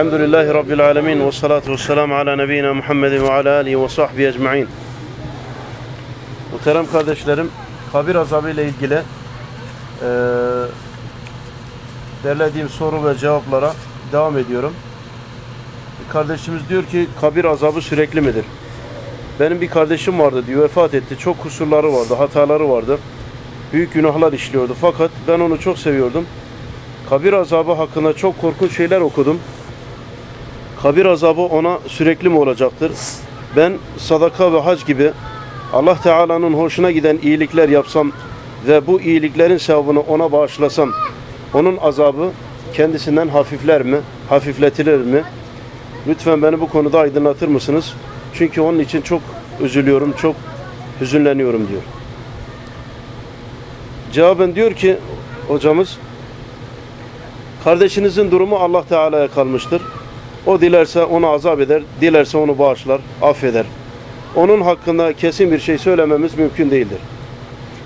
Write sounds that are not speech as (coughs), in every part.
Elhamdülillahi Rabbil alemin ve salatu ve selamu ala nebiyyina Muhammedin ve ala alihi ve sahbihi ecma'in. Muhterem kardeşlerim, kabir azabı ile ilgili eee derlediğim soru ve cevaplara devam ediyorum. Kardeşimiz diyor ki kabir azabı sürekli midir? Benim bir kardeşim vardı diyor, vefat etti. Çok kusurları vardı, hataları vardı. Büyük günahlar işliyordu. Fakat ben onu çok seviyordum. Kabir azabı hakkında çok korkunç şeyler okudum. Kabir azabı ona sürekli mi olacaktır? Ben sadaka ve hac gibi Allah Teala'nın hoşuna giden iyilikler yapsam ve bu iyiliklerin sevabını ona bağışlasam onun azabı kendisinden hafifler mi? Hafifletilir mi? Lütfen beni bu konuda aydınlatır mısınız? Çünkü onun için çok üzülüyorum, çok hüzünleniyorum diyor. Cevaben diyor ki hocamız kardeşinizin durumu Allah Teala'ya kalmıştır. O dilerse onu azap eder, dilerse onu bağışlar, affeder. Onun hakkında kesin bir şey söylememiz mümkün değildir.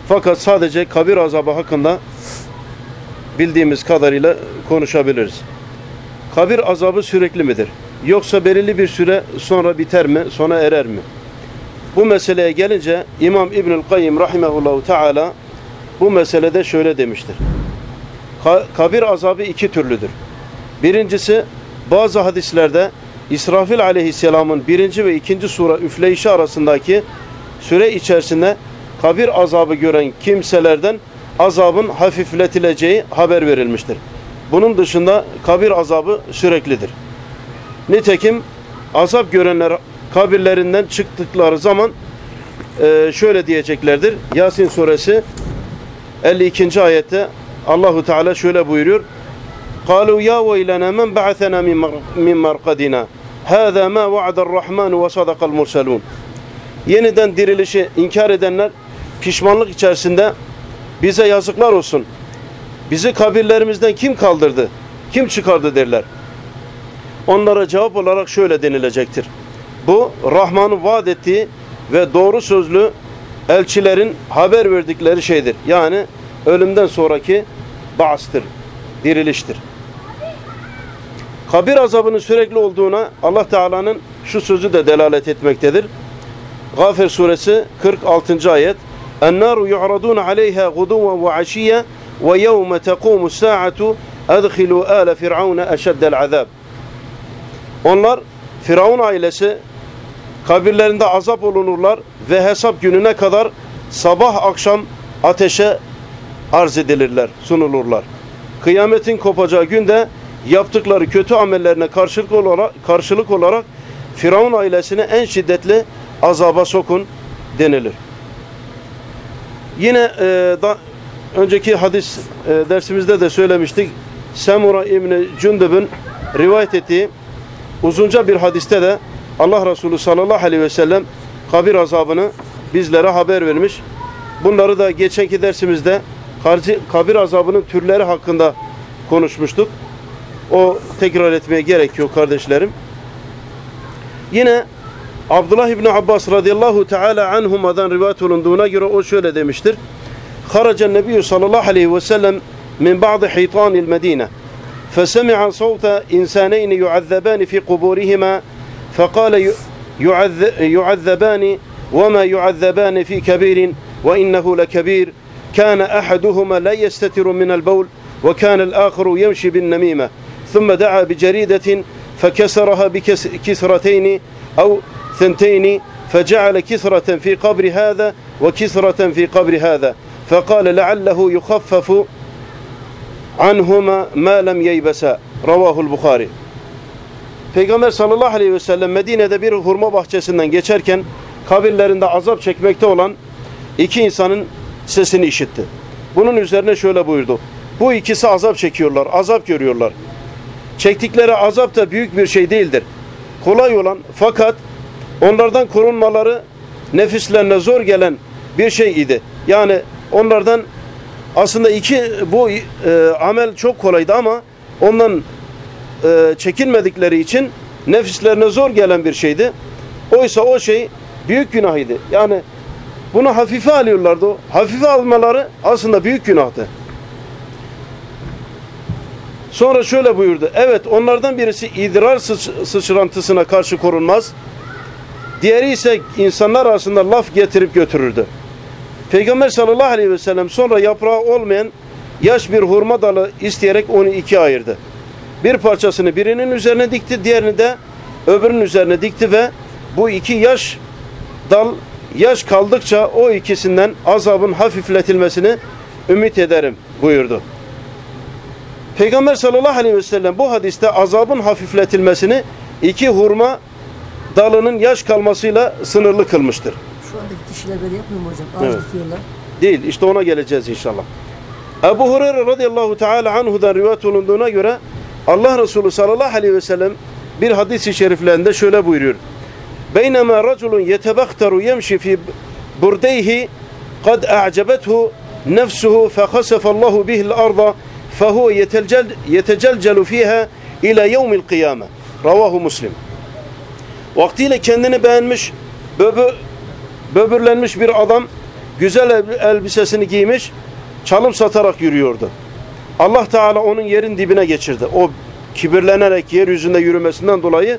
Fakat sadece kabir azabı hakkında bildiğimiz kadarıyla konuşabiliriz. Kabir azabı sürekli midir? Yoksa belirli bir süre sonra biter mi, sona erer mi? Bu meseleye gelince İmam İbnül Kayyim rahimehullahu teala bu meselede şöyle demiştir. Kabir azabı iki türlüdür. Birincisi bazı hadislerde İsrafil aleyhisselamın birinci ve ikinci sura üfleyişi arasındaki süre içerisinde kabir azabı gören kimselerden azabın hafifletileceği haber verilmiştir. Bunun dışında kabir azabı süreklidir. Nitekim azap görenler kabirlerinden çıktıkları zaman e, şöyle diyeceklerdir. Yasin suresi 52. ayette Allahu Teala şöyle buyuruyor. قالوا يا ويلنا من بعثنا من مرقدنا هذا ما وعد الرحمن وصدق المرسلون Yeniden dirilişi inkar edenler pişmanlık içerisinde bize yazıklar olsun. Bizi kabirlerimizden kim kaldırdı? Kim çıkardı derler. Onlara cevap olarak şöyle denilecektir. Bu Rahman'ın vaat ettiği ve doğru sözlü elçilerin haber verdikleri şeydir. Yani ölümden sonraki ba'stır, diriliştir. kabir azabının sürekli olduğuna Allah Teala'nın şu sözü de delalet etmektedir. Gafir suresi 46. ayet. "En-naru yu'radun aleyha guduwan ve ashiya ve yevme taqumu saatu edhilu ale firavun eşeddel azab." Onlar Firavun ailesi kabirlerinde azap olunurlar ve hesap gününe kadar sabah akşam ateşe arz edilirler, sunulurlar. Kıyametin kopacağı günde yaptıkları kötü amellerine karşılık olarak, karşılık olarak Firavun ailesine en şiddetli azaba sokun denilir. Yine e, da, önceki hadis e, dersimizde de söylemiştik. Semura İbni Cündüb'ün rivayet ettiği uzunca bir hadiste de Allah Resulü sallallahu aleyhi ve sellem kabir azabını bizlere haber vermiş. Bunları da geçenki dersimizde kabir azabının türleri hakkında konuşmuştuk. O tekrar etmeye gerek yok kardeşlerim. Yine Abdullah İbni Abbas radıyallahu teala anhuma'dan rivayet olunduğuna göre o şöyle demiştir. Haracen Nebiyyü sallallahu aleyhi ve sellem min ba'dı hitanil medine فسمع صوت إنسانين يعذبان في قبورهما فقال يعذبان وما يعذبان في كبير وإنه لكبير كان أحدهما لا يستتر من البول وكان الآخر يمشي بالنميمة ثم دعا بجريدة فكسرها بكسرتين أو ثنتين فجعل كسرة في قبر هذا وكسرة في قبر هذا فقال لعله يخفف عنهما ما لم ييبسا رواه البخاري Peygamber sallallahu aleyhi ve sellem Medine'de bir hurma bahçesinden geçerken kabirlerinde azap çekmekte olan iki insanın sesini işitti. Bunun üzerine şöyle buyurdu. Bu ikisi azap çekiyorlar, azap görüyorlar. Çektikleri azap da büyük bir şey değildir. Kolay olan fakat onlardan korunmaları nefislerine zor gelen bir şey idi. Yani onlardan aslında iki bu e, amel çok kolaydı ama ondan e, çekinmedikleri için nefislerine zor gelen bir şeydi. Oysa o şey büyük günah. Yani bunu hafife alıyorlardı. Hafife almaları aslında büyük günahtı. Sonra şöyle buyurdu. Evet onlardan birisi idrar sıç sıçrantısına karşı korunmaz. Diğeri ise insanlar arasında laf getirip götürürdü. Peygamber sallallahu aleyhi ve sellem sonra yaprağı olmayan yaş bir hurma dalı isteyerek onu ikiye ayırdı. Bir parçasını birinin üzerine dikti, diğerini de öbürünün üzerine dikti ve bu iki yaş dal yaş kaldıkça o ikisinden azabın hafifletilmesini ümit ederim buyurdu. Peygamber sallallahu aleyhi ve sellem bu hadiste azabın hafifletilmesini iki hurma dalının yaş kalmasıyla sınırlı kılmıştır. Şu andaki kişiler böyle yapmıyor mu hocam? Az Evet. tutuyorlar. Değil. İşte ona geleceğiz inşallah. Ebu Hureyre radıyallahu teala anhudan rivayet olunduğuna göre Allah Resulü sallallahu aleyhi ve sellem bir hadis-i şeriflerinde şöyle buyuruyor. Beynema raculun yetebaktaru yemşi fi burdeyhi kad a'cebethu nefsuhu fekasefallahu bihil arda fehu yetelcel, yetecelcelu fiha ila yevmil kıyame. Ravahu Muslim. Vaktiyle kendini beğenmiş, böbü, böbürlenmiş bir adam güzel el- elbisesini giymiş, çalım satarak yürüyordu. Allah Teala onun yerin dibine geçirdi. O kibirlenerek yeryüzünde yürümesinden dolayı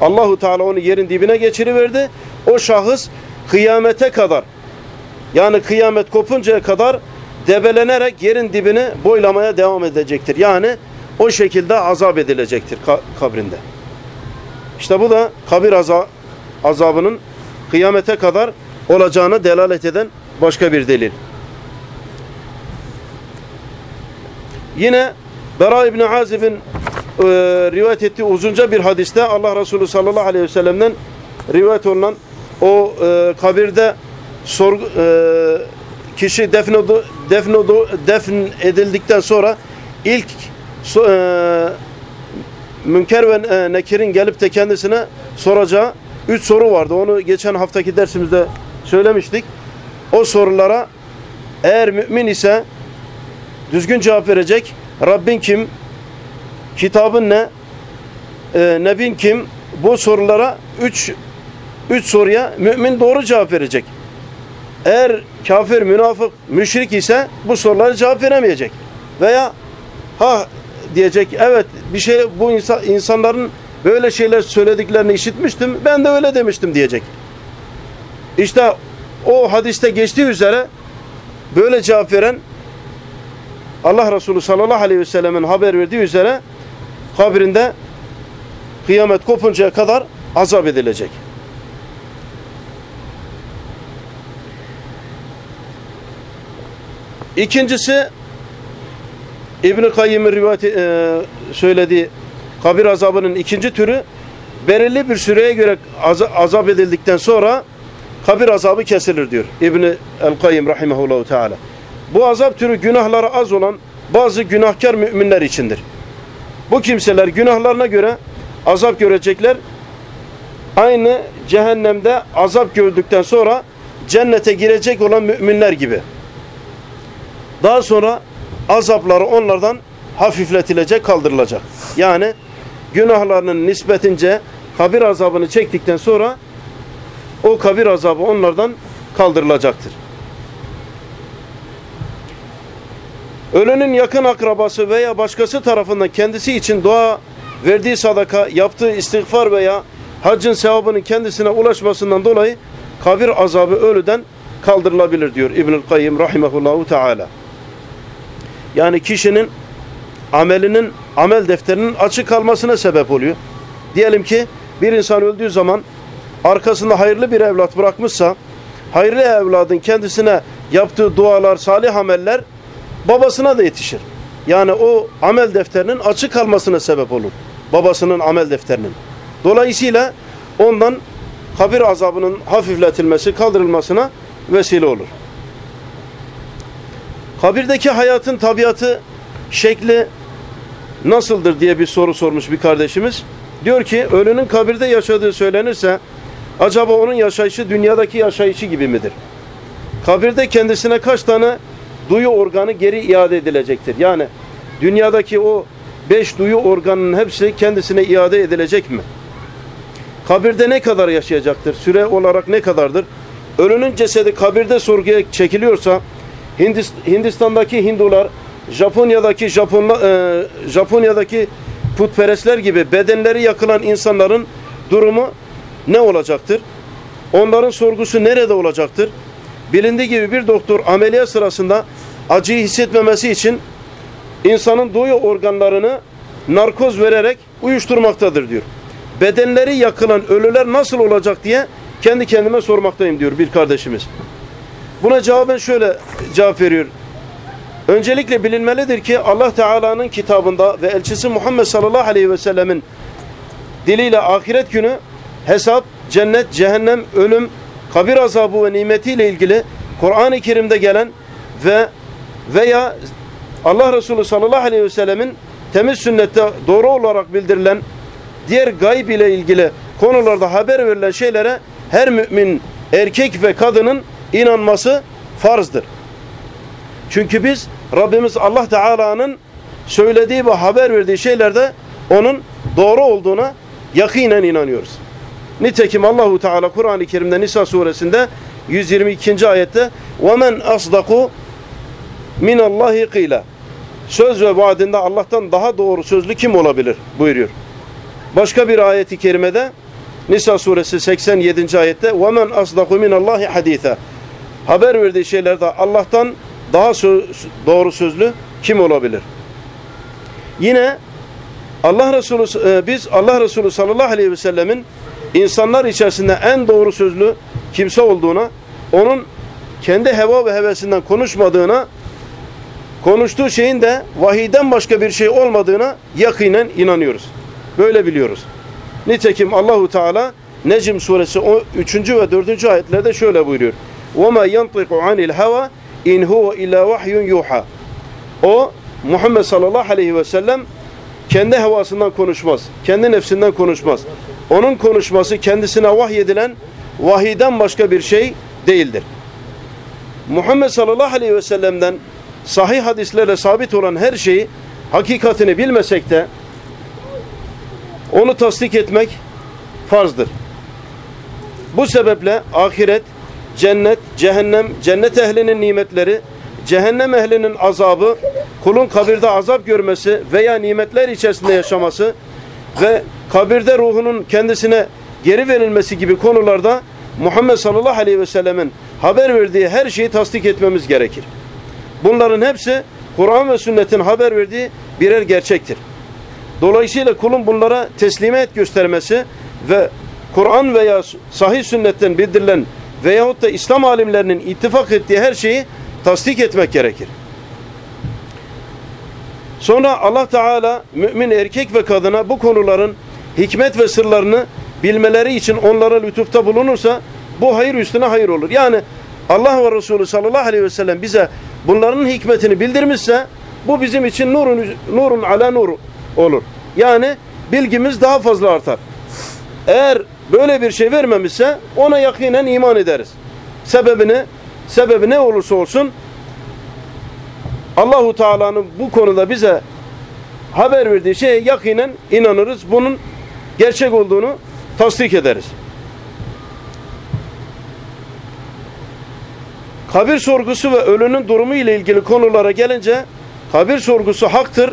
Allahu Teala onu yerin dibine geçiriverdi. O şahıs kıyamete kadar yani kıyamet kopuncaya kadar debelenerek yerin dibini boylamaya devam edecektir. Yani o şekilde azap edilecektir ka- kabrinde. İşte bu da kabir aza- azabının kıyamete kadar olacağını delalet eden başka bir delil. Yine Bera İbni Azib'in e, rivayet ettiği uzunca bir hadiste Allah Resulü sallallahu aleyhi ve sellem'den rivayet olunan o e, kabirde sorgu, e, kişi defnodu, defnodu, defn edildikten sonra ilk so, e, Münker ve e, Nekir'in gelip de kendisine soracağı üç soru vardı. Onu geçen haftaki dersimizde söylemiştik. O sorulara eğer mümin ise düzgün cevap verecek. Rabbin kim? Kitabın ne? E, Nebin kim? Bu sorulara üç, üç soruya mümin doğru cevap verecek. Eğer kafir, münafık, müşrik ise bu sorulara cevap veremeyecek. Veya ha diyecek evet bir şey bu insan, insanların böyle şeyler söylediklerini işitmiştim ben de öyle demiştim diyecek. İşte o hadiste geçtiği üzere böyle cevap veren Allah Resulü sallallahu aleyhi ve sellemin haber verdiği üzere kabrinde kıyamet kopuncaya kadar azap edilecek. İkincisi İbn-i Kayyim'in rivayet e, söylediği kabir azabının ikinci türü belirli bir süreye göre az, azap edildikten sonra kabir azabı kesilir diyor İbn-i El-Kayyim rahimahullahu teala. Bu azap türü günahları az olan bazı günahkar müminler içindir. Bu kimseler günahlarına göre azap görecekler. Aynı cehennemde azap gördükten sonra cennete girecek olan müminler gibi. Daha sonra azapları onlardan hafifletilecek, kaldırılacak. Yani günahlarının nispetince kabir azabını çektikten sonra o kabir azabı onlardan kaldırılacaktır. Ölünün yakın akrabası veya başkası tarafından kendisi için dua verdiği sadaka, yaptığı istiğfar veya haccın sevabının kendisine ulaşmasından dolayı kabir azabı ölüden kaldırılabilir diyor İbnül Kayyim rahimehullahu teala. Yani kişinin amelinin, amel defterinin açık kalmasına sebep oluyor. Diyelim ki bir insan öldüğü zaman arkasında hayırlı bir evlat bırakmışsa hayırlı evladın kendisine yaptığı dualar, salih ameller babasına da yetişir. Yani o amel defterinin açık kalmasına sebep olur. Babasının amel defterinin. Dolayısıyla ondan kabir azabının hafifletilmesi, kaldırılmasına vesile olur. Kabirdeki hayatın tabiatı, şekli nasıldır diye bir soru sormuş bir kardeşimiz. Diyor ki ölünün kabirde yaşadığı söylenirse acaba onun yaşayışı dünyadaki yaşayışı gibi midir? Kabirde kendisine kaç tane duyu organı geri iade edilecektir? Yani dünyadaki o beş duyu organının hepsi kendisine iade edilecek mi? Kabirde ne kadar yaşayacaktır? Süre olarak ne kadardır? Ölünün cesedi kabirde sorguya çekiliyorsa Hindist- Hindistan'daki Hindular Japonya'daki Japonla, e, Japonya'daki putperestler gibi bedenleri yakılan insanların durumu ne olacaktır? Onların sorgusu nerede olacaktır? Bilindiği gibi bir doktor ameliyat sırasında acıyı hissetmemesi için insanın duyu organlarını narkoz vererek uyuşturmaktadır diyor. Bedenleri yakılan ölüler nasıl olacak diye kendi kendime sormaktayım diyor bir kardeşimiz. Buna cevaben şöyle cevap veriyor. Öncelikle bilinmelidir ki Allah Teala'nın kitabında ve elçisi Muhammed sallallahu aleyhi ve sellemin diliyle ahiret günü hesap, cennet, cehennem, ölüm, kabir azabı ve nimetiyle ilgili Kur'an-ı Kerim'de gelen ve veya Allah Resulü sallallahu aleyhi ve sellemin temiz sünnette doğru olarak bildirilen diğer gayb ile ilgili konularda haber verilen şeylere her mümin erkek ve kadının inanması farzdır. Çünkü biz Rabbimiz Allah Teala'nın söylediği ve haber verdiği şeylerde onun doğru olduğuna yakinen inanıyoruz. Nitekim Allahu Teala Kur'an-ı Kerim'de Nisa suresinde 122. ayette وَمَنْ أَصْدَقُ مِنَ اللّٰهِ قِيلًا Söz ve vaadinde Allah'tan daha doğru sözlü kim olabilir buyuruyor. Başka bir ayeti kerimede Nisa suresi 87. ayette وَمَنْ أَصْدَقُ مِنَ اللّٰهِ حَد۪يثًا Haber verdiği şeylerde Allah'tan daha söz, doğru sözlü kim olabilir? Yine Allah Resulü e, biz Allah Resulü sallallahu aleyhi ve sellemin insanlar içerisinde en doğru sözlü kimse olduğuna, onun kendi heva ve hevesinden konuşmadığına, konuştuğu şeyin de vahiyden başka bir şey olmadığına yakinen inanıyoruz. Böyle biliyoruz. Nitekim Allahu Teala Necm suresi 3. ve 4. ayetlerde şöyle buyuruyor. وَمَا يَنْطِقُ عَنِ الْهَوَى in huve illa vahyun yuha. O Muhammed sallallahu aleyhi ve sellem kendi hevasından konuşmaz. Kendi nefsinden konuşmaz. Onun konuşması kendisine vahyedilen vahiden başka bir şey değildir. Muhammed sallallahu aleyhi ve sellem'den sahih hadislerle sabit olan her şeyi hakikatini bilmesek de onu tasdik etmek farzdır. Bu sebeple ahiret, cennet, cehennem, cennet ehlinin nimetleri, cehennem ehlinin azabı, kulun kabirde azap görmesi veya nimetler içerisinde yaşaması ve kabirde ruhunun kendisine geri verilmesi gibi konularda Muhammed sallallahu aleyhi ve sellemin haber verdiği her şeyi tasdik etmemiz gerekir. Bunların hepsi Kur'an ve sünnetin haber verdiği birer gerçektir. Dolayısıyla kulun bunlara teslimiyet göstermesi ve Kur'an veya sahih sünnetten bildirilen veyahut da İslam alimlerinin ittifak ettiği her şeyi tasdik etmek gerekir. Sonra Allah Teala mümin erkek ve kadına bu konuların hikmet ve sırlarını bilmeleri için onlara lütufta bulunursa bu hayır üstüne hayır olur. Yani Allah ve Resulü sallallahu aleyhi ve sellem bize bunların hikmetini bildirmişse bu bizim için nurun, nurun ala nur olur. Yani bilgimiz daha fazla artar. Eğer böyle bir şey vermemişse ona yakinen iman ederiz. Sebebini sebebi ne olursa olsun Allahu Teala'nın bu konuda bize haber verdiği şeye yakinen inanırız. Bunun gerçek olduğunu tasdik ederiz. Kabir sorgusu ve ölünün durumu ile ilgili konulara gelince kabir sorgusu haktır.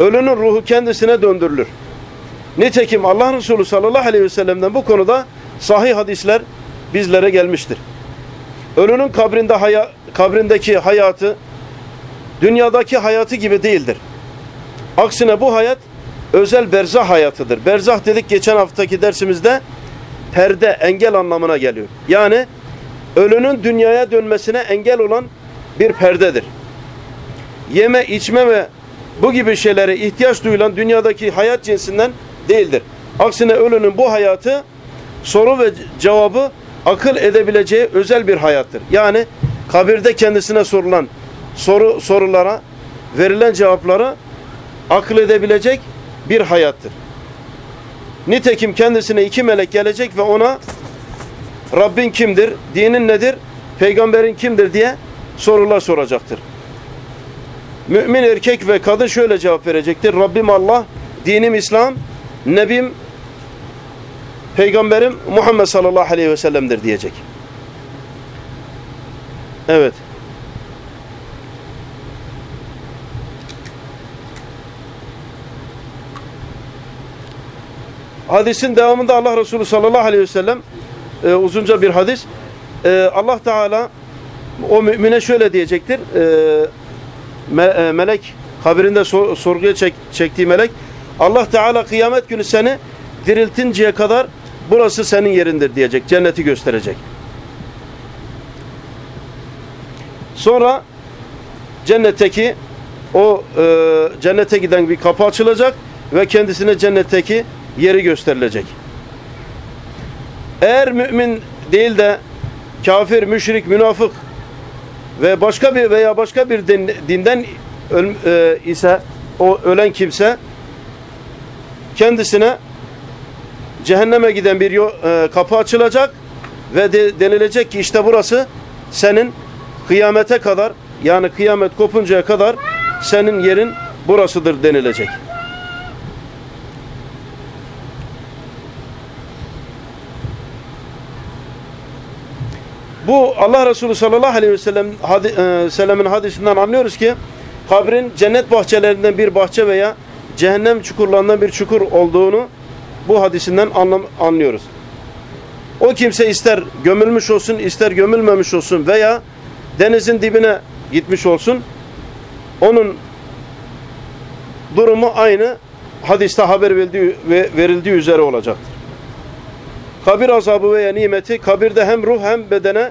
Ölünün ruhu kendisine döndürülür. Nitekim Allah Resulü sallallahu aleyhi ve sellem'den bu konuda sahih hadisler bizlere gelmiştir. Ölünün kabrinde haya, kabrindeki hayatı dünyadaki hayatı gibi değildir. Aksine bu hayat özel berzah hayatıdır. Berzah dedik geçen haftaki dersimizde perde, engel anlamına geliyor. Yani ölünün dünyaya dönmesine engel olan bir perdedir. Yeme, içme ve bu gibi şeylere ihtiyaç duyulan dünyadaki hayat cinsinden değildir. Aksine ölünün bu hayatı soru ve cevabı akıl edebileceği özel bir hayattır. Yani kabirde kendisine sorulan soru sorulara verilen cevapları akıl edebilecek bir hayattır. Nitekim kendisine iki melek gelecek ve ona Rabbin kimdir, dinin nedir, peygamberin kimdir diye sorular soracaktır. Mümin erkek ve kadın şöyle cevap verecektir. Rabbim Allah, dinim İslam, Nebim peygamberim Muhammed sallallahu aleyhi ve sellem'dir diyecek. Evet. Hadisin devamında Allah Resulü sallallahu aleyhi ve sellem e, uzunca bir hadis. E, Allah Teala o mümine şöyle diyecektir. E, me, e, melek kabirinde sor, sorguya çek, çektiği melek Allah Teala kıyamet günü seni diriltinceye kadar burası senin yerindir diyecek. Cenneti gösterecek. Sonra cennetteki o e, cennete giden bir kapı açılacak ve kendisine cennetteki yeri gösterilecek. Eğer mümin değil de kafir, müşrik, münafık ve başka bir veya başka bir din, dinden öl, e, ise o ölen kimse kendisine cehenneme giden bir e, kapı açılacak ve de, denilecek ki işte burası senin kıyamete kadar yani kıyamet kopuncaya kadar senin yerin burasıdır denilecek. Bu Allah Resulü sallallahu aleyhi ve sellem hadi, e, sellemin hadisinden anlıyoruz ki kabrin cennet bahçelerinden bir bahçe veya cehennem çukurlarından bir çukur olduğunu bu hadisinden anlıyoruz. O kimse ister gömülmüş olsun ister gömülmemiş olsun veya denizin dibine gitmiş olsun onun durumu aynı hadiste haber verildiği, verildiği üzere olacaktır. Kabir azabı veya nimeti kabirde hem ruh hem bedene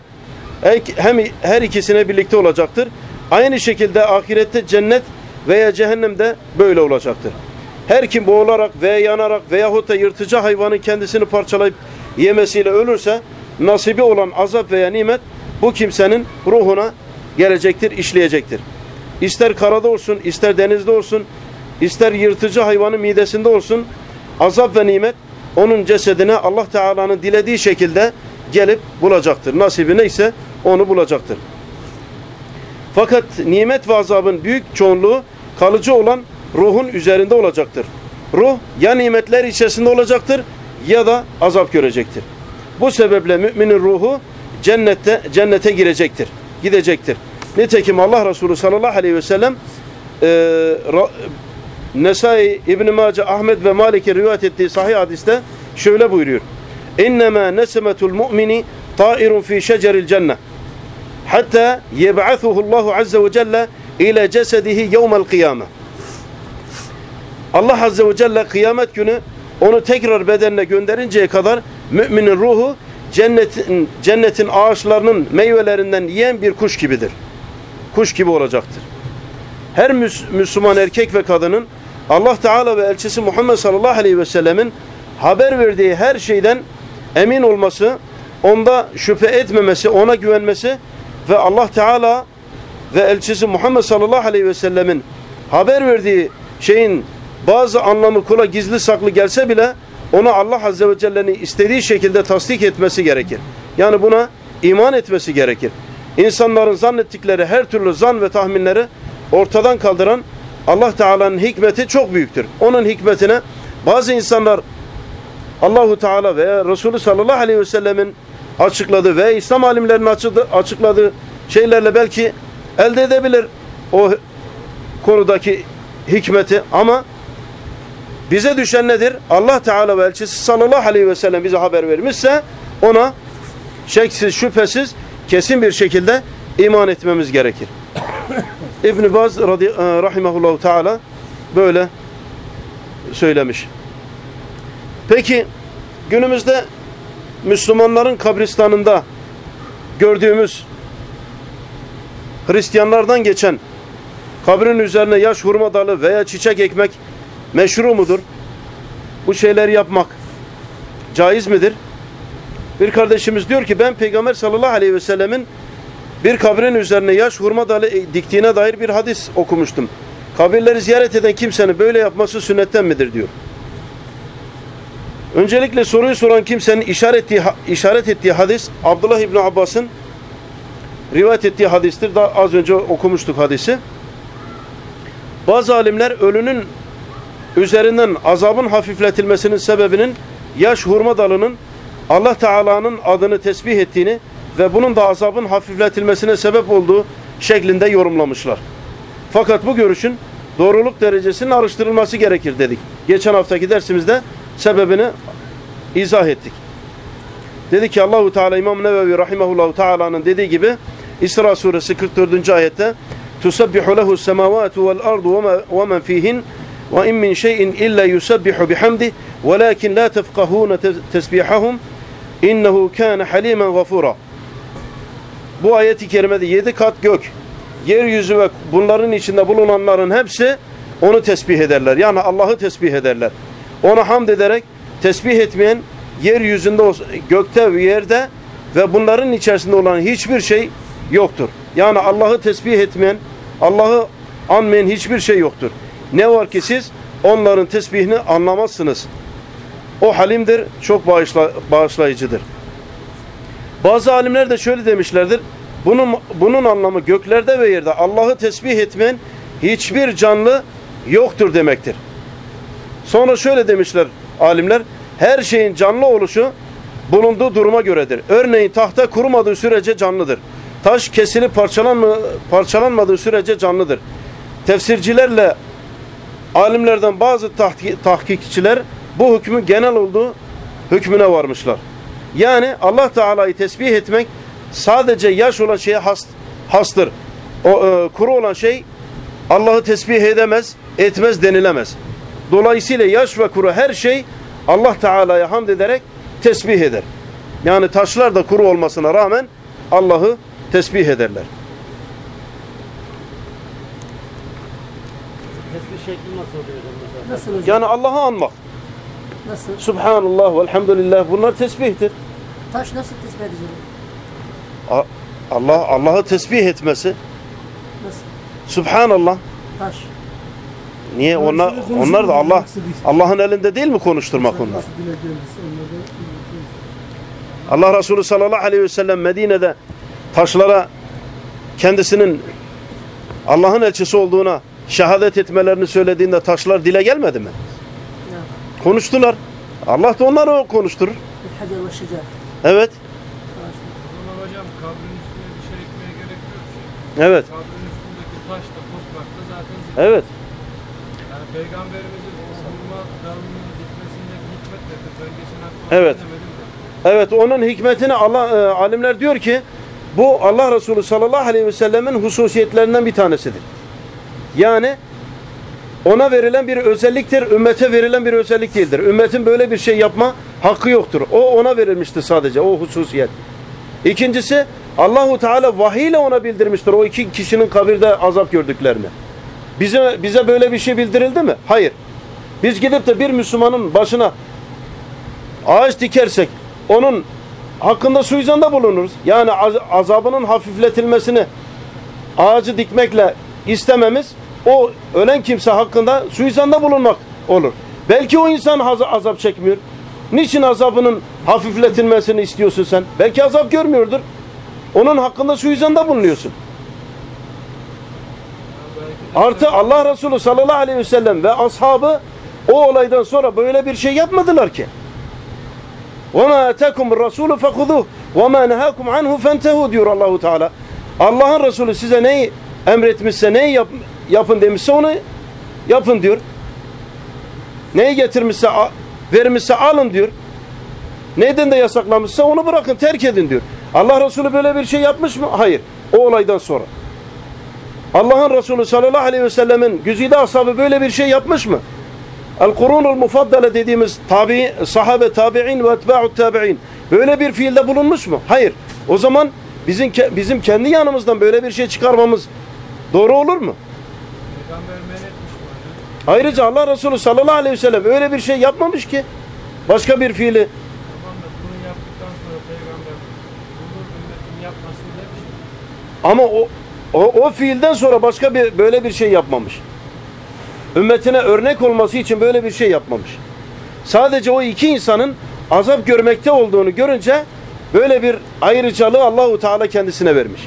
hem her ikisine birlikte olacaktır. Aynı şekilde ahirette cennet veya cehennemde böyle olacaktır. Her kim boğularak veya yanarak veyahut da yırtıcı hayvanın kendisini parçalayıp yemesiyle ölürse nasibi olan azap veya nimet bu kimsenin ruhuna gelecektir, işleyecektir. İster karada olsun, ister denizde olsun, ister yırtıcı hayvanın midesinde olsun azap ve nimet onun cesedine Allah Teala'nın dilediği şekilde gelip bulacaktır. Nasibi neyse onu bulacaktır. Fakat nimet ve azabın büyük çoğunluğu kalıcı olan ruhun üzerinde olacaktır. Ruh ya nimetler içerisinde olacaktır ya da azap görecektir. Bu sebeple müminin ruhu cennette cennete girecektir. Gidecektir. Nitekim Allah Resulü sallallahu aleyhi ve sellem e, Nesai, İbn-i Mace, Ahmet ve Malik'in rivayet ettiği sahih hadiste şöyle buyuruyor. İnnemâ nesemetul mu'mini ta'irun fi şeceril cennet. Hatta yeb'athuhu Allahu azze ve celle ile cesedihi yevmel kıyame. Allah azze ve celle kıyamet günü onu tekrar bedenine gönderinceye kadar müminin ruhu cennetin, cennetin ağaçlarının meyvelerinden yiyen bir kuş gibidir. Kuş gibi olacaktır. Her Müslüman erkek ve kadının Allah Teala ve elçisi Muhammed sallallahu aleyhi ve sellemin haber verdiği her şeyden emin olması, onda şüphe etmemesi, ona güvenmesi ve Allah Teala ve elçisi Muhammed sallallahu aleyhi ve sellemin haber verdiği şeyin bazı anlamı kula gizli saklı gelse bile onu Allah azze ve celle'nin istediği şekilde tasdik etmesi gerekir. Yani buna iman etmesi gerekir. İnsanların zannettikleri her türlü zan ve tahminleri ortadan kaldıran Allah Teala'nın hikmeti çok büyüktür. Onun hikmetine bazı insanlar Allahu Teala veya Resulü sallallahu aleyhi ve sellemin açıkladığı ve İslam alimlerinin açıkladığı şeylerle belki elde edebilir o konudaki hikmeti ama bize düşen nedir? Allah Teala ve elçisi sallallahu aleyhi ve sellem bize haber vermişse ona şeksiz şüphesiz kesin bir şekilde iman etmemiz gerekir. (coughs) İbn Baz e, rahimehullah Teala böyle söylemiş. Peki günümüzde Müslümanların kabristanında gördüğümüz Hristiyanlardan geçen kabrin üzerine yaş hurma dalı veya çiçek ekmek meşru mudur? Bu şeyleri yapmak caiz midir? Bir kardeşimiz diyor ki ben Peygamber sallallahu aleyhi ve sellemin bir kabrin üzerine yaş hurma dalı diktiğine dair bir hadis okumuştum. Kabirleri ziyaret eden kimsenin böyle yapması sünnetten midir diyor. Öncelikle soruyu soran kimsenin işaret ettiği, işaret ettiği hadis Abdullah İbni Abbas'ın rivayet ettiği hadistir. Daha az önce okumuştuk hadisi. Bazı alimler ölünün üzerinden azabın hafifletilmesinin sebebinin yaş hurma dalının Allah Teala'nın adını tesbih ettiğini ve bunun da azabın hafifletilmesine sebep olduğu şeklinde yorumlamışlar. Fakat bu görüşün doğruluk derecesinin araştırılması gerekir dedik. Geçen haftaki dersimizde sebebini izah ettik. Dedi ki Allahu Teala İmam Nevevi rahimehullahu Teala'nın dediği gibi İsra suresi 44. ayette Tusabbihu lehu semavatu vel ardu ve men fihin ve in min şeyin illa yusabbihu bihamdi velakin la tefkahun tesbihahum innehu kana halimen gafura. Bu ayeti kerimede yedi kat gök, yeryüzü ve bunların içinde bulunanların hepsi onu tesbih ederler. Yani Allah'ı tesbih ederler. Ona hamd ederek tesbih etmeyen yeryüzünde, gökte ve yerde ve bunların içerisinde olan hiçbir şey yoktur. Yani Allah'ı tesbih etmeyen, Allah'ı anmayan hiçbir şey yoktur. Ne var ki siz onların tesbihini anlamazsınız. O halimdir, çok bağışla, bağışlayıcıdır. Bazı alimler de şöyle demişlerdir. Bunun, bunun anlamı göklerde ve yerde Allah'ı tesbih etmeyen hiçbir canlı yoktur demektir. Sonra şöyle demişler alimler. Her şeyin canlı oluşu bulunduğu duruma göredir. Örneğin tahta kurumadığı sürece canlıdır. Taş kesilip parçalanma, parçalanmadığı sürece canlıdır. Tefsircilerle alimlerden bazı tahkikçiler bu hükmü genel olduğu hükmüne varmışlar. Yani Allah Teala'yı tesbih etmek sadece yaş olan şeye hast, hastır. O e, kuru olan şey Allah'ı tesbih edemez, etmez denilemez. Dolayısıyla yaş ve kuru her şey Allah Teala'ya hamd ederek tesbih eder. Yani taşlar da kuru olmasına rağmen Allah'ı tesbih ederler. Tesbih şekli nasıl oluyor hocam mesela? Nasıl hocam? Yani Allah'ı anmak. Nasıl? Subhanallah elhamdülillah bunlar tesbihtir. Taş nasıl tesbih edeceğim? A- Allah Allah'ı tesbih etmesi. Nasıl? Subhanallah. Taş. Niye onlar onlar da Allah Allah'ın elinde değil mi konuşturmak onlar? Allah Resulü sallallahu aleyhi ve sellem Medine'de taşlara kendisinin Allah'ın elçisi olduğuna şehadet etmelerini söylediğinde taşlar dile gelmedi mi? Konuştular. Allah da onları konuşturur. Evet. O zaman hocam kabrin üstüne bir şey ekmeye gerek yok ki. Evet. Kabrin üstündeki taş da toprak da zaten zikir. Evet. Yani peygamberimizin savunma davranının gitmesindeki hikmet nedir? Ben geçen hafta Evet. Evet onun hikmetini Allah e, alimler diyor ki bu Allah Resulü sallallahu aleyhi ve sellemin hususiyetlerinden bir tanesidir. Yani ona verilen bir özelliktir, ümmete verilen bir özellik değildir. Ümmetin böyle bir şey yapma hakkı yoktur. O ona verilmiştir sadece o hususiyet. İkincisi Allahu Teala vahiy ile ona bildirmiştir o iki kişinin kabirde azap gördüklerini. Bize bize böyle bir şey bildirildi mi? Hayır. Biz gidip de bir Müslümanın başına ağaç dikersek onun hakkında suizanda bulunuruz. Yani az- azabının hafifletilmesini ağacı dikmekle istememiz o ölen kimse hakkında suizanda bulunmak olur. Belki o insan azap çekmiyor. Niçin azabının hafifletilmesini istiyorsun sen? Belki azap görmüyordur. Onun hakkında suizanda bulunuyorsun. Artı Allah Resulü sallallahu aleyhi ve sellem ve ashabı o olaydan sonra böyle bir şey yapmadılar ki. وَمَا اَتَكُمُ الرَّسُولُ فَخُذُوهُ وَمَا نَهَاكُمْ عَنْهُ فَانْتَهُ diyor Allahu Teala. Allah'ın Resulü size neyi emretmişse, neyi yap- yapın demişse onu yapın diyor. Neyi getirmişse, a- vermişse alın diyor. Neyden de yasaklamışsa onu bırakın, terk edin diyor. Allah Resulü böyle bir şey yapmış mı? Hayır. O olaydan sonra. Allah'ın Resulü sallallahu aleyhi ve sellemin güzide ashabı böyle bir şey yapmış mı? El-Kurunul Mufaddale dediğimiz tabi, sahabe, tabi'in ve etba'ut tabi'in böyle bir fiilde bulunmuş mu? Hayır. O zaman bizim bizim kendi yanımızdan böyle bir şey çıkarmamız doğru olur mu? Ayrıca Allah Resulü sallallahu aleyhi ve sellem öyle bir şey yapmamış ki. Başka bir fiili. Ama o, o, o fiilden sonra başka bir böyle bir şey yapmamış. Ümmetine örnek olması için böyle bir şey yapmamış. Sadece o iki insanın azap görmekte olduğunu görünce böyle bir ayrıcalığı Allahu Teala kendisine vermiş.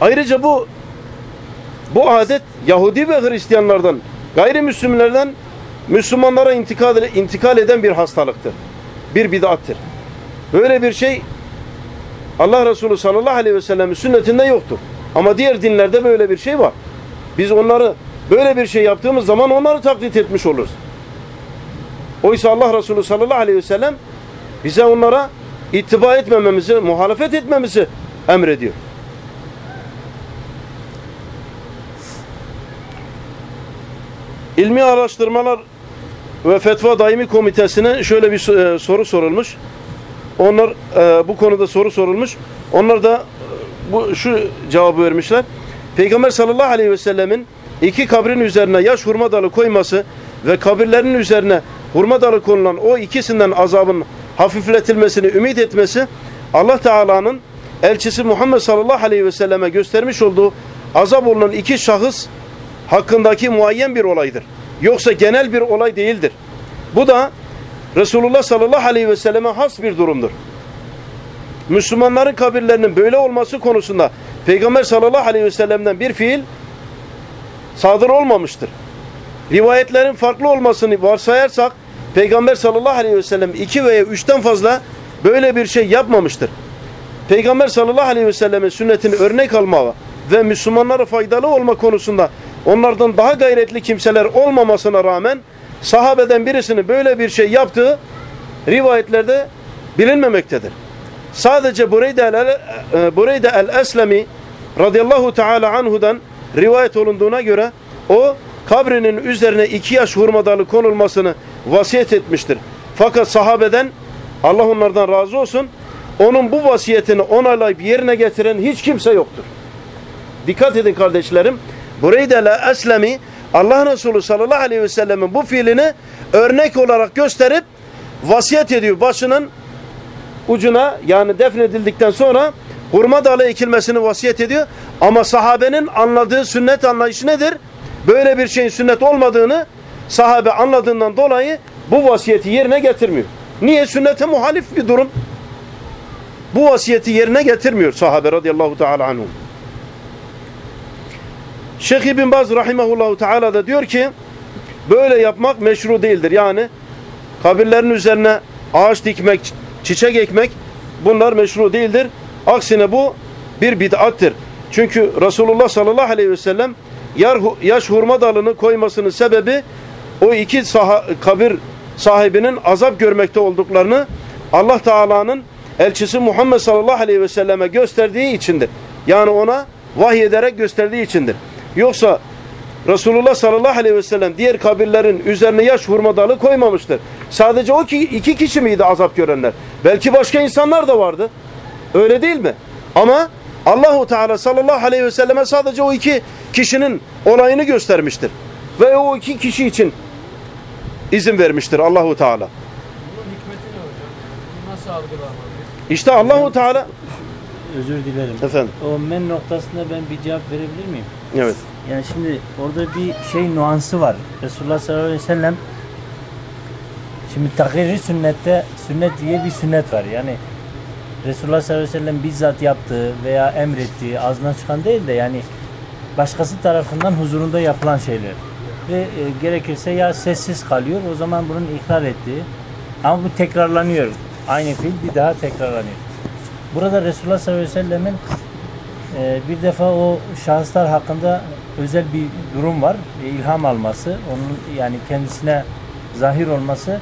Ayrıca bu bu adet Yahudi ve Hristiyanlardan, gayrimüslimlerden Müslümanlara intikal, intikal eden bir hastalıktır. Bir bid'attır. Böyle bir şey Allah Resulü sallallahu aleyhi ve sellem'in sünnetinde yoktur. Ama diğer dinlerde böyle bir şey var. Biz onları böyle bir şey yaptığımız zaman onları taklit etmiş oluruz. Oysa Allah Resulü sallallahu aleyhi ve sellem bize onlara ittiba etmememizi, muhalefet etmemizi emrediyor. İlmi Araştırmalar ve Fetva Daimi Komitesi'ne şöyle bir e, soru sorulmuş. Onlar e, bu konuda soru sorulmuş. Onlar da bu şu cevabı vermişler. Peygamber sallallahu aleyhi ve sellemin iki kabrin üzerine yaş hurma dalı koyması ve kabirlerin üzerine hurma dalı konulan o ikisinden azabın hafifletilmesini ümit etmesi Allah Teala'nın elçisi Muhammed sallallahu aleyhi ve selleme göstermiş olduğu azap olunan iki şahıs hakkındaki muayyen bir olaydır. Yoksa genel bir olay değildir. Bu da Resulullah sallallahu aleyhi ve selleme has bir durumdur. Müslümanların kabirlerinin böyle olması konusunda Peygamber sallallahu aleyhi ve sellem'den bir fiil sadır olmamıştır. Rivayetlerin farklı olmasını varsayarsak Peygamber sallallahu aleyhi ve sellem iki veya üçten fazla böyle bir şey yapmamıştır. Peygamber sallallahu aleyhi ve sellemin sünnetini örnek alma ve Müslümanlara faydalı olma konusunda onlardan daha gayretli kimseler olmamasına rağmen sahabeden birisinin böyle bir şey yaptığı rivayetlerde bilinmemektedir. Sadece Bureyde el, e, Bureyde el-Eslemi radıyallahu teala anhudan rivayet olunduğuna göre o kabrinin üzerine iki yaş hurma dalı konulmasını vasiyet etmiştir. Fakat sahabeden Allah onlardan razı olsun onun bu vasiyetini onaylayıp yerine getiren hiç kimse yoktur. Dikkat edin kardeşlerim. Bureyde la eslemi Allah Resulü sallallahu aleyhi ve sellemin bu fiilini örnek olarak gösterip vasiyet ediyor. Başının ucuna yani defnedildikten sonra hurma dalı ekilmesini vasiyet ediyor. Ama sahabenin anladığı sünnet anlayışı nedir? Böyle bir şeyin sünnet olmadığını sahabe anladığından dolayı bu vasiyeti yerine getirmiyor. Niye? Sünnete muhalif bir durum. Bu vasiyeti yerine getirmiyor sahabe radıyallahu teala anhum. Şeyh İbn Baz rahimahullahu teala da diyor ki böyle yapmak meşru değildir. Yani kabirlerin üzerine ağaç dikmek, çiçek ekmek bunlar meşru değildir. Aksine bu bir bid'attir. Çünkü Resulullah sallallahu aleyhi ve sellem yaş hurma dalını koymasının sebebi o iki saha, kabir sahibinin azap görmekte olduklarını Allah Teala'nın elçisi Muhammed sallallahu aleyhi ve selleme gösterdiği içindir. Yani ona vahiy ederek gösterdiği içindir. Yoksa Resulullah sallallahu aleyhi ve sellem diğer kabirlerin üzerine yaş hurma dalı koymamıştır. Sadece o ki iki kişi miydi azap görenler? Belki başka insanlar da vardı. Öyle değil mi? Ama Allahu Teala sallallahu aleyhi ve selleme sadece o iki kişinin olayını göstermiştir. Ve o iki kişi için izin vermiştir Allahu Teala. Bunun hikmeti ne hocam? Bu Nasıl algılanmalı? İşte Allahu Teala Özür dilerim. efendim. O men noktasında ben bir cevap verebilir miyim? Evet. Yani şimdi orada bir şey nuansı var. Resulullah sallallahu aleyhi ve sellem şimdi takriri sünnette sünnet diye bir sünnet var. Yani Resulullah sallallahu aleyhi ve sellem bizzat yaptığı veya emrettiği ağzından çıkan değil de yani başkası tarafından huzurunda yapılan şeyler. Ve e, gerekirse ya sessiz kalıyor o zaman bunun ikrar ettiği ama bu tekrarlanıyor. Aynı fiil bir daha tekrarlanıyor. Burada Resulullah sallallahu aleyhi ve sellemin ee, bir defa o şahıslar hakkında özel bir durum var. E, ilham alması, onun yani kendisine zahir olması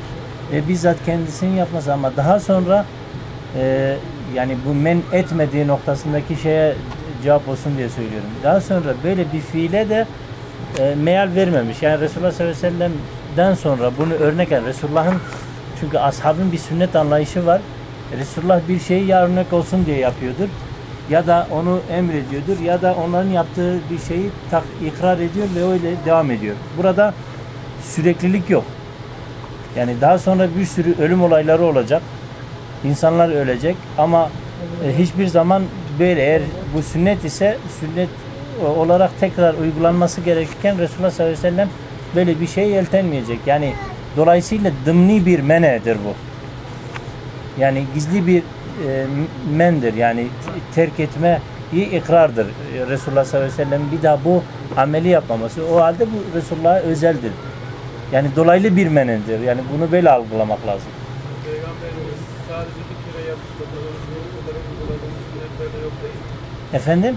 ve bizzat kendisinin yapması ama daha sonra e, yani bu men etmediği noktasındaki şeye cevap olsun diye söylüyorum. Daha sonra böyle bir fiile de e, meal vermemiş. Yani Resulullah sallallahu aleyhi ve sellem'den sonra bunu örnek yani Resulullah'ın çünkü ashabın bir sünnet anlayışı var. Resulullah bir şeyi ya örnek olsun diye yapıyordur ya da onu emrediyordur ya da onların yaptığı bir şeyi tak, ikrar ediyor ve öyle devam ediyor. Burada süreklilik yok. Yani daha sonra bir sürü ölüm olayları olacak. İnsanlar ölecek ama e, hiçbir zaman böyle eğer bu sünnet ise sünnet olarak tekrar uygulanması gerekirken Resulullah sallallahu aleyhi ve sellem böyle bir şey yeltenmeyecek. Yani dolayısıyla dımni bir menedir bu. Yani gizli bir e, mendir yani terk etme ikrardır e, Resulullah sallallahu aleyhi ve sellem bir daha bu ameli yapmaması. O halde bu Resulullah'a özeldir. Yani dolaylı bir menendir. Yani bunu böyle algılamak lazım. Peygamberimiz sadece bir kere. Efendim?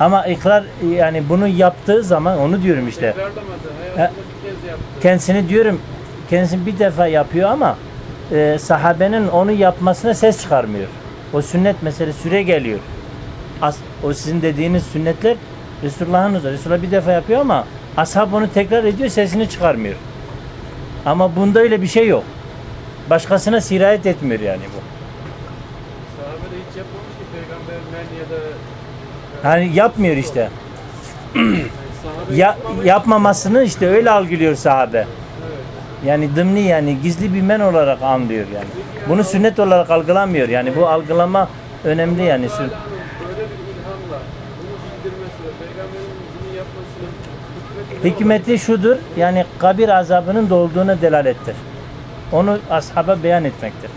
Ama ikrar yani bunu yaptığı zaman onu diyorum işte. Kendisini diyorum kendisi bir defa yapıyor ama e, sahabenin onu yapmasına ses çıkarmıyor. O sünnet mesela süre geliyor. As, o sizin dediğiniz sünnetler Resulullah'ın huzuru. Resulullah bir defa yapıyor ama ashab onu tekrar ediyor sesini çıkarmıyor. Ama bunda öyle bir şey yok. Başkasına sirayet etmiyor yani bu. Sahabe de hiç yapmamış ki peygamber men ya da Hani yapmıyor işte. Ya, yapmamasını işte öyle algılıyor sahabe. Yani dımni yani gizli bir men olarak anlıyor yani. Bunu sünnet olarak algılamıyor. Yani bu algılama önemli yani. Sün- hikmeti şudur. Yani kabir azabının dolduğuna delalettir. Onu ashaba beyan etmektir.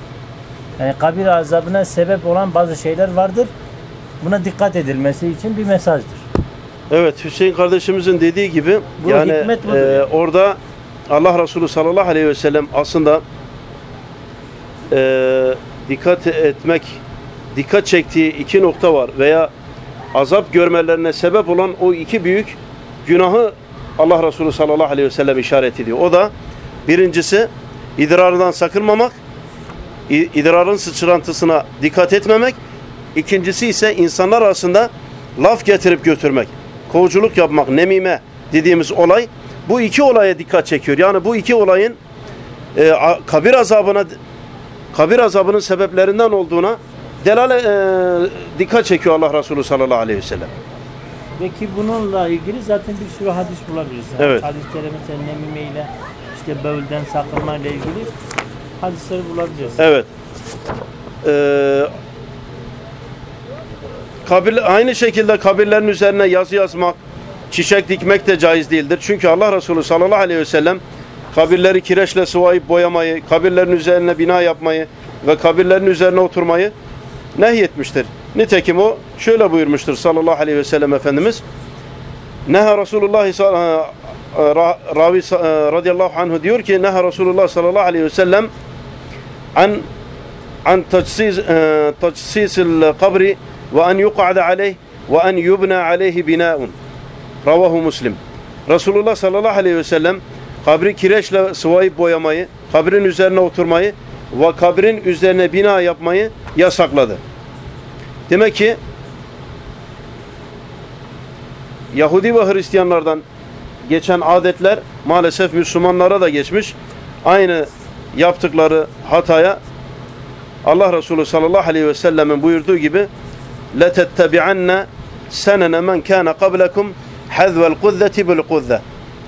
Yani kabir azabına sebep olan bazı şeyler vardır. Buna dikkat edilmesi için bir mesajdır. Evet Hüseyin kardeşimizin dediği gibi Bu yani e, orada Allah Resulü sallallahu aleyhi ve sellem aslında e, dikkat etmek dikkat çektiği iki nokta var veya azap görmelerine sebep olan o iki büyük günahı Allah Resulü sallallahu aleyhi ve sellem işaret ediyor. O da birincisi idrardan sakınmamak, idrarın sıçrantısına dikkat etmemek, ikincisi ise insanlar arasında laf getirip götürmek, kovuculuk yapmak, nemime dediğimiz olay bu iki olaya dikkat çekiyor. Yani bu iki olayın e, kabir azabına kabir azabının sebeplerinden olduğuna delale e, dikkat çekiyor Allah Resulü sallallahu aleyhi ve sellem. Ve ki bununla ilgili zaten bir sürü hadis bulabiliriz. Evet. Hadisleri mesela nemime ile işte bövülden sakınma ile ilgili hadisleri bulabiliriz. Evet. Ee, kabir, aynı şekilde kabirlerin üzerine yazı yazmak, çiçek dikmek de caiz değildir. Çünkü Allah Resulü sallallahu aleyhi ve sellem kabirleri kireçle sıvayıp boyamayı, kabirlerin üzerine bina yapmayı ve kabirlerin üzerine oturmayı nehyetmiştir. Nitekim o şöyle buyurmuştur sallallahu aleyhi ve sellem Efendimiz. Neha Resulullah e, ravi e, radıyallahu anhu diyor ki Neha Resulullah sallallahu aleyhi ve sellem an an tacsiz e, tacsisil kabri ve an yuqa'da aleyh ve an yubna aleyhi binaun. رواه مسلم Resulullah sallallahu aleyhi ve sellem kabri kireçle sıvayıp boyamayı, kabrin üzerine oturmayı ve kabrin üzerine bina yapmayı yasakladı. Demek ki Yahudi ve Hristiyanlardan geçen adetler maalesef Müslümanlara da geçmiş. Aynı yaptıkları hataya Allah Resulü sallallahu aleyhi ve sellemin buyurduğu gibi لَتَتَّبِعَنَّ سَنَنَ مَنْ كَانَ قَبْلَكُمْ حَذْوَ الْقُذَّةِ بِالْقُذَّةِ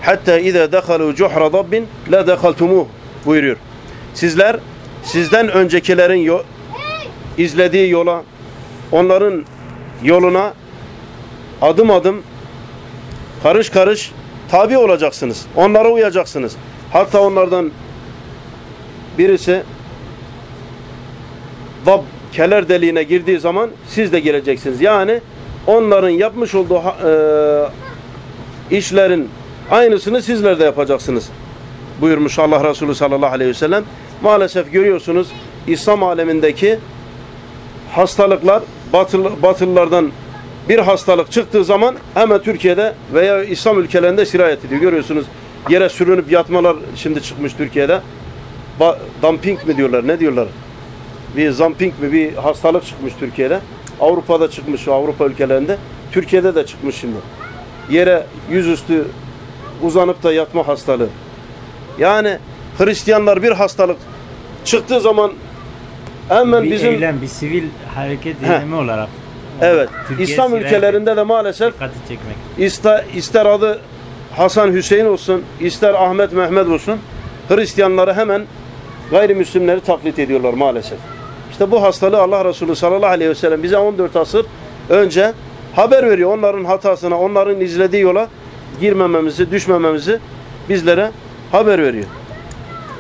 حَتَّى اِذَا دَخَلُوا جُحْرَ ضَبٍ لَدَخَلْتُمُوهُ buyuruyor. Sizler sizden öncekilerin yo- izlediği yola, onların yoluna adım adım karış karış tabi olacaksınız. Onlara uyacaksınız. Hatta onlardan birisi dab keler deliğine girdiği zaman siz de gireceksiniz. Yani onların yapmış olduğu ha- e, işlerin aynısını sizler de yapacaksınız. Buyurmuş Allah Resulü sallallahu aleyhi ve sellem. Maalesef görüyorsunuz İslam alemindeki hastalıklar batıl, batılılardan bir hastalık çıktığı zaman hemen Türkiye'de veya İslam ülkelerinde sirayet ediyor. Görüyorsunuz yere sürünüp yatmalar şimdi çıkmış Türkiye'de. Ba- dumping mi diyorlar ne diyorlar? bir zamping mi bir hastalık çıkmış Türkiye'de. Avrupa'da çıkmış Avrupa ülkelerinde. Türkiye'de de çıkmış şimdi. Yere yüzüstü uzanıp da yatma hastalığı. Yani Hristiyanlar bir hastalık çıktığı zaman hemen bir bizim eylem, bir sivil hareket eylemi olarak evet Türkiye İslam ülkelerinde de maalesef çekmek. ister, ister adı Hasan Hüseyin olsun, ister Ahmet Mehmet olsun Hristiyanları hemen gayrimüslimleri taklit ediyorlar maalesef. İşte bu hastalığı Allah Resulü sallallahu aleyhi ve sellem bize 14 asır önce haber veriyor. Onların hatasına, onların izlediği yola girmememizi, düşmememizi bizlere haber veriyor.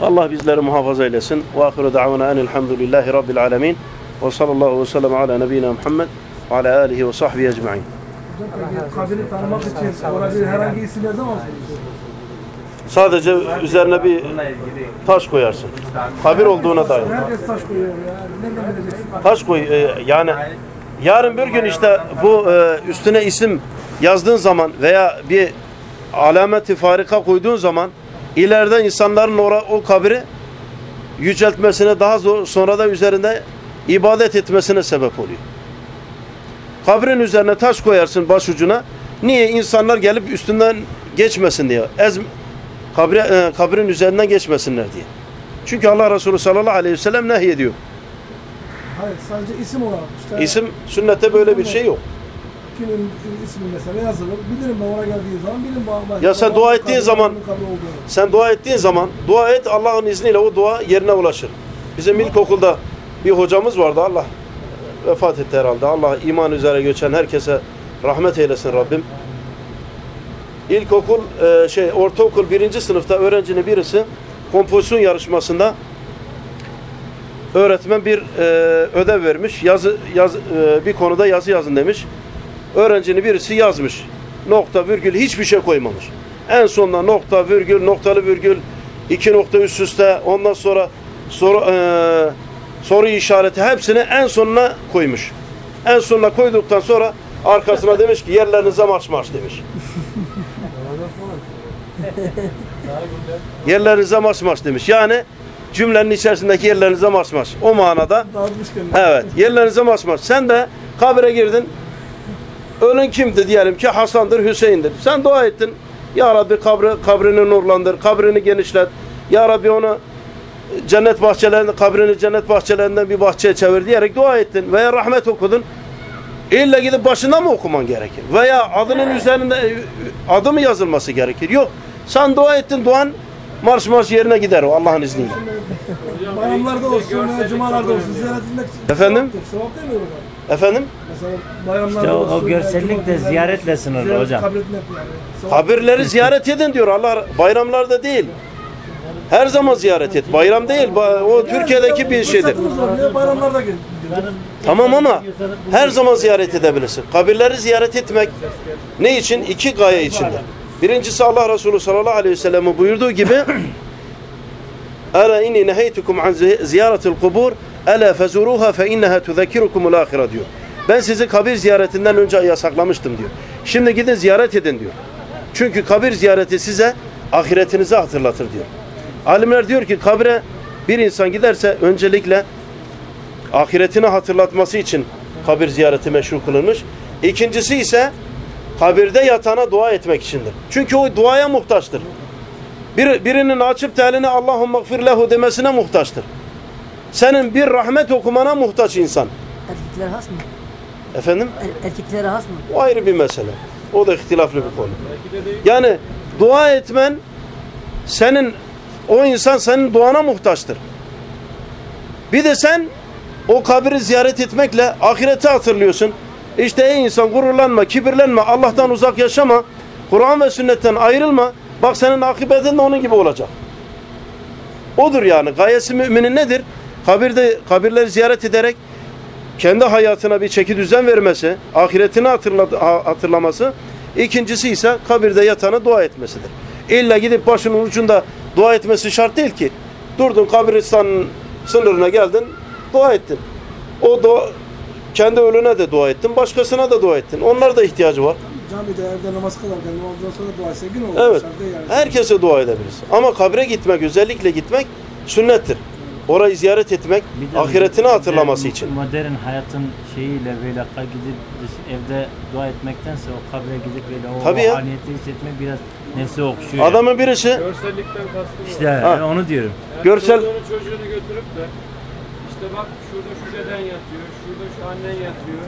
Allah bizleri muhafaza eylesin. Ve ahiru da'vana enelhamdülillahi rabbil alemin. Ve sallallahu ve sellem ala nebiyyina Muhammed ve ala alihi ve sahbihi ecma'in. Kabiri tanımak için orada herhangi isim yazamaz? Sadece üzerine bir taş koyarsın. Kabir olduğuna dair. Taş koy e, yani yarın bir gün işte bu e, üstüne isim yazdığın zaman veya bir alameti farika koyduğun zaman ileride insanların o kabri yüceltmesine daha sonra da üzerinde ibadet etmesine sebep oluyor. Kabrin üzerine taş koyarsın başucuna. Niye? insanlar gelip üstünden geçmesin diye. Ez, kabre, e, kabrin üzerinden geçmesinler diye. Çünkü Allah Resulü sallallahu aleyhi ve sellem nehyediyor. Hayır sadece isim olarak işte. İsim sünnette böyle bir şey yok. Kimin ismi mesela yazılır. Bilirim ben oraya geldiği zaman bilirim. bu- Ya sen dua ettiğin zaman-. Sen dua ettiğin zaman dua et Allah'ın izniyle o dua yerine ulaşır. Bizim ilkokulda bir hocamız vardı Allah vefat etti herhalde. Allah iman üzere göçen herkese rahmet eylesin Rabbim. İlkokul e, şey ortaokul birinci sınıfta öğrencinin birisi kompozisyon yarışmasında öğretmen bir e, ödev vermiş. Yazı yaz, e, bir konuda yazı yazın demiş. Öğrencinin birisi yazmış. Nokta virgül hiçbir şey koymamış. En sonunda nokta virgül noktalı virgül iki nokta üst üste ondan sonra soru e, soru işareti hepsini en sonuna koymuş. En sonuna koyduktan sonra arkasına demiş ki yerlerinize marş marş demiş. (laughs) yerlerinize marş marş demiş. Yani cümlenin içerisindeki yerlerinize marş. O manada. Evet. Yerlerinize marş. Sen de kabire girdin. Ölün kimdi diyelim ki Hasan'dır, Hüseyin'dir. Sen dua ettin. Ya Rabbi kabri, kabrini nurlandır, kabrini genişlet. Ya Rabbi onu cennet bahçelerinden, kabrini cennet bahçelerinden bir bahçeye çevir diyerek dua ettin. Veya rahmet okudun. İlla gidip başından mı okuman gerekir? Veya adının üzerinde adı mı yazılması gerekir? Yok. Sen dua ettin, duan marş marş yerine gider o Allah'ın izniyle. Bayramlarda olsun, cumalarda olsun ziyaret etmek Efendim? Sevap değil mi orada? Efendim? Mesela bayramlarda İşte o- o olsun, görsellik de cumartesi ziyaretle sınırlı ziyaret hocam. kabul etmek yani. Sevap. Kabirleri ziyaret edin diyor Allah bayramlarda değil. Her zaman ziyaret et. Bayram değil. ba- O Türkiye'deki bir şeydir. Fırsatımız var diye bayramlarda gidiyoruz. Tamam ama her zaman ziyaret edebilirsin. Kabirleri ziyaret etmek ne için? İki gaye içinde. Birincisi Allah Resulü sallallahu aleyhi ve sellem'in buyurduğu gibi (clears throat) Ela inni neheytukum an zi- ziyaretil kubur Ela fezuruha fe inneha tuzekkirukumul ahire diyor. Ben sizi kabir ziyaretinden önce yasaklamıştım diyor. Şimdi gidin ziyaret edin diyor. Çünkü kabir ziyareti size ahiretinizi hatırlatır diyor. Alimler diyor ki kabire bir insan giderse öncelikle ahiretini hatırlatması için kabir ziyareti meşru kılınmış. İkincisi ise kabirde yatana dua etmek içindir. Çünkü o duaya muhtaçtır. Bir, birinin açıp telini Allahümme gfir lehu demesine muhtaçtır. Senin bir rahmet okumana muhtaç insan. Erkeklere has mı? Efendim? Er- erkeklere has mı? O ayrı bir mesele. O da ihtilaflı bir konu. Yani dua etmen senin o insan senin duana muhtaçtır. Bir de sen o kabri ziyaret etmekle ahireti hatırlıyorsun. İşte ey insan gururlanma, kibirlenme, Allah'tan uzak yaşama, Kur'an ve sünnetten ayrılma. Bak senin akıbetin de onun gibi olacak. Odur yani. Gayesi müminin nedir? Kabirde kabirleri ziyaret ederek kendi hayatına bir çeki düzen vermesi, ahiretini hatırla, ha- hatırlaması. İkincisi ise kabirde yatana dua etmesidir. İlla gidip başının ucunda dua etmesi şart değil ki. Durdun kabristanın sınırına geldin, dua ettin. O dua, kendi ölüne de dua ettin, başkasına da dua ettin. Onlar da ihtiyacı var. Camide evde namaz kılarken ondan sonra dua etse gün olur. Evet. yani. Herkese dua edebiliriz. Ama kabre gitmek, özellikle gitmek sünnettir. Orayı ziyaret etmek, Bir de ahiretini modern- hatırlaması için. Modern hayatın şeyiyle böyle gidip evde dua etmektense o kabre gidip böyle o Tabii ruhaniyeti hissetmek biraz nefsi okşuyor. Adamın birisi Görsellikten kastım işte Ha. onu diyorum. Yani Görsel- Çocuğunu, çocuğunu götürüp de işte bak şurada şu deden yatıyor, şurada şu annen yatıyor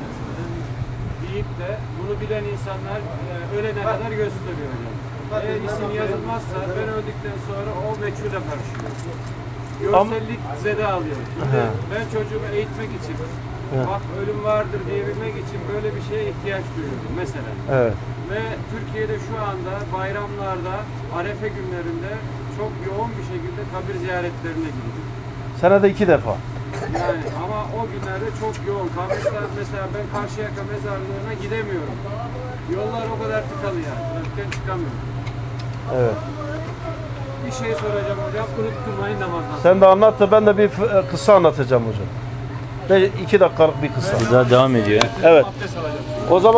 deyip de bunu bilen insanlar e, ölene kadar gösteriyor hocam. Eğer isim yazılmazsa ben öldükten sonra o meçhule karışıyor. Görsellik zede alıyor. Şimdi ben çocuğumu eğitmek için bak ölüm vardır diyebilmek için böyle bir şeye ihtiyaç duyuyorum mesela. evet. Ve Türkiye'de şu anda bayramlarda, arefe günlerinde çok yoğun bir şekilde kabir ziyaretlerine gidiyor. senede iki defa. Yani ama o günlerde çok yoğun. Kabirler mesela ben Karşıyaka mezarlığına gidemiyorum. Yollar o kadar tıkalı yani. Trafikten çıkamıyorum. Evet. Bir şey soracağım hocam. Unutturmayın namazdan. Sen de anlat da ben de bir e, kıssa anlatacağım hocam. Ve iki dakikalık bir kıssa. Burada devam ediyor. Evet. O zaman